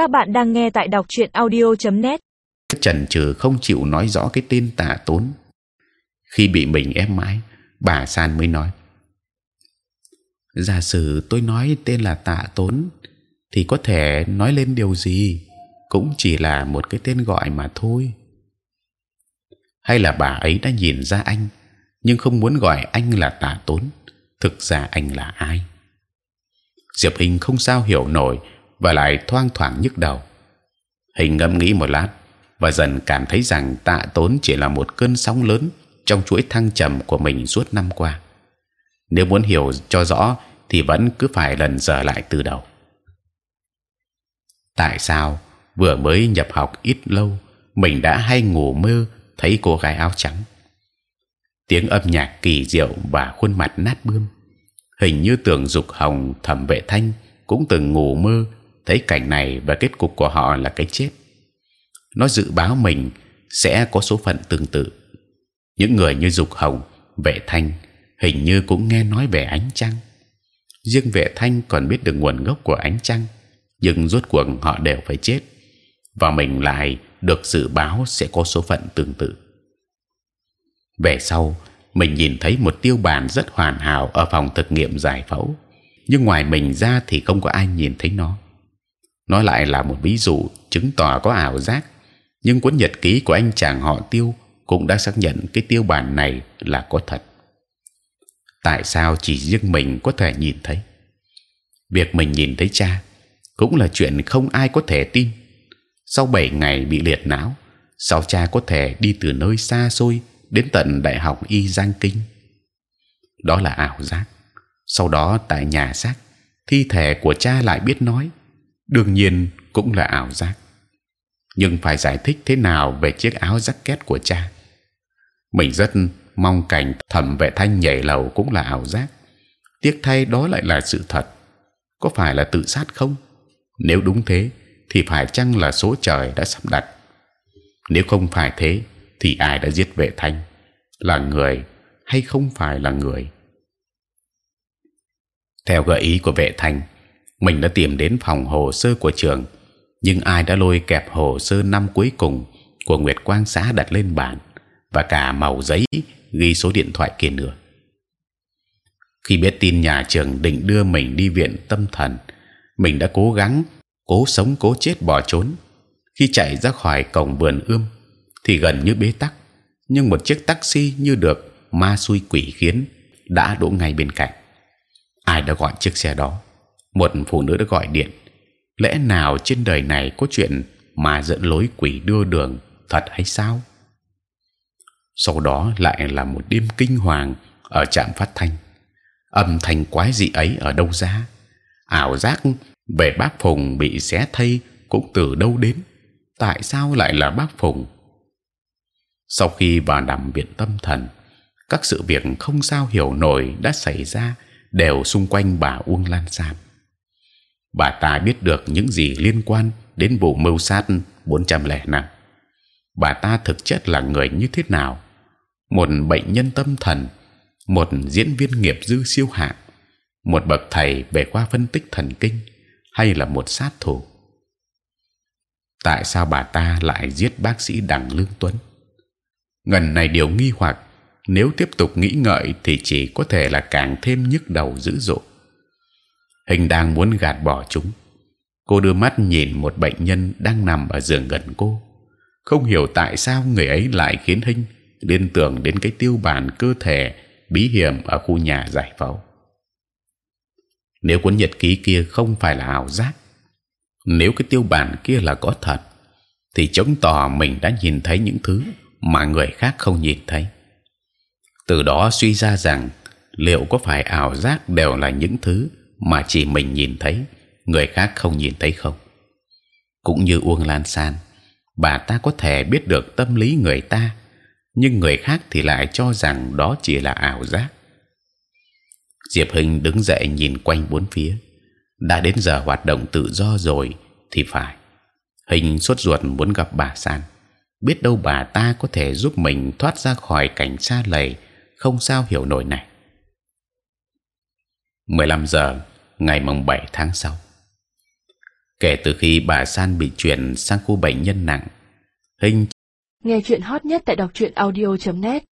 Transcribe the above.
Các bạn đang nghe tại đọc truyện audio.net. Trần trừ không chịu nói rõ cái tên Tạ Tốn. Khi bị mình ép mãi, bà San mới nói: giả sử tôi nói tên là Tạ Tốn, thì có thể nói lên điều gì? Cũng chỉ là một cái tên gọi mà thôi. Hay là bà ấy đã nhìn ra anh, nhưng không muốn gọi anh là Tạ Tốn? Thực ra anh là ai? Diệp Hình không sao hiểu nổi và lại thoang thoảng nhức đầu. Hình ngẫm nghĩ một lát, và dần cảm thấy rằng Tạ Tốn chỉ là một cơn sóng lớn trong chuỗi thăng trầm của mình suốt năm qua. Nếu muốn hiểu cho rõ thì vẫn cứ phải lần dở lại từ đầu. Tại sao vừa mới nhập học ít lâu, mình đã hay ngủ mơ thấy cô gái áo trắng? Tiếng âm nhạc kỳ diệu và khuôn mặt nát bươm, hình như tưởng dục hồng thẩm vệ thanh cũng từng ngủ mơ thấy cảnh này và kết cục của họ là cái chết. Nó dự báo mình sẽ có số phận tương tự. Những người như dục hồng, vệ thanh hình như cũng nghe nói về ánh trăng. Riêng vệ thanh còn biết được nguồn gốc của ánh trăng, nhưng rốt cuộc họ đều phải chết, và mình lại được dự báo sẽ có số phận tương tự. Về sau, mình nhìn thấy một tiêu bản rất hoàn hảo ở phòng thực nghiệm giải phẫu, nhưng ngoài mình ra thì không có ai nhìn thấy nó. Nó lại là một ví dụ chứng tỏ có ảo giác, nhưng cuốn nhật ký của anh chàng họ tiêu cũng đã xác nhận cái tiêu bản này là có thật. Tại sao chỉ riêng mình có thể nhìn thấy? Việc mình nhìn thấy cha cũng là chuyện không ai có thể tin. Sau 7 ngày bị liệt não, sao cha có thể đi từ nơi xa xôi đến tận đại học y giang kinh? Đó là ảo giác. Sau đó tại nhà xác, thi thể của cha lại biết nói, đương nhiên cũng là ảo giác. Nhưng phải giải thích thế nào về chiếc áo jacket của cha? Mình rất mong cảnh thẩm vệ thanh nhảy lầu cũng là ảo giác. Tiếc thay đó lại là sự thật. Có phải là tự sát không? Nếu đúng thế, thì phải chăng là số trời đã sắp đặt? Nếu không phải thế, thì ai đã giết vệ thanh? Là người hay không phải là người? Theo gợi ý của vệ thanh, mình đã tìm đến phòng hồ sơ của trường, nhưng ai đã lôi kẹp hồ sơ năm cuối cùng của Nguyệt Quang xã đặt lên bàn và cả màu giấy ghi số điện thoại kia nữa. Khi biết tin nhà trường định đưa mình đi viện tâm thần, mình đã cố gắng cố sống cố chết bỏ trốn. Khi chạy ra khỏi cổng vườn ươm, thì gần như bế tắc, nhưng một chiếc taxi như được ma xui quỷ khiến đã đỗ ngay bên cạnh. Ai đã gọi chiếc xe đó? Một phụ nữ đã gọi điện. Lẽ nào trên đời này có chuyện mà dẫn lối quỷ đưa đường, thật hay sao? sau đó lại là một đêm kinh hoàng ở trạm phát thanh. Âm thanh quái dị ấy ở đâu ra? Ảo giác về bác phùng bị xé thây cũng từ đâu đến? Tại sao lại là bác phùng? Sau khi vào nằm viện tâm thần, các sự việc không sao hiểu nổi đã xảy ra đều xung quanh bà Uông Lan Sam bà ta biết được những gì liên quan đến vụ mưu sát 405 bà ta thực chất là người như thế nào một bệnh nhân tâm thần, một diễn viên nghiệp dư siêu hạng, một bậc thầy về khoa phân tích thần kinh, hay là một sát thủ? Tại sao bà ta lại giết bác sĩ Đặng Lương Tuấn? Ngần này điều nghi hoặc nếu tiếp tục nghĩ ngợi thì chỉ có thể là càng thêm nhức đầu dữ dội. Hình đang muốn gạt bỏ chúng. Cô đưa mắt nhìn một bệnh nhân đang nằm ở giường gần cô, không hiểu tại sao người ấy lại khiến hình liên tưởng đến cái tiêu bản cơ thể bí hiểm ở khu nhà giải phẫu. Nếu cuốn nhật ký kia không phải là ảo giác, nếu cái tiêu bản kia là có thật, thì chứng tỏ mình đã nhìn thấy những thứ mà người khác không nhìn thấy. Từ đó suy ra rằng liệu có phải ảo giác đều là những thứ mà chỉ mình nhìn thấy, người khác không nhìn thấy không? Cũng như Uông Lan San, bà ta có thể biết được tâm lý người ta nhưng người khác thì lại cho rằng đó chỉ là ảo giác. Diệp hình đứng dậy nhìn quanh bốn phía. đã đến giờ hoạt động tự do rồi thì phải. Hình sốt ruột muốn gặp bà San, biết đâu bà ta có thể giúp mình thoát ra khỏi cảnh xa lầy không sao hiểu nổi này. 15 giờ ngày mùng 7 tháng sau. Kể từ khi bà San bị chuyển sang khu bệnh nhân nặng, Hình Nghe chuyện hot nhất tại đọc truyện audio.net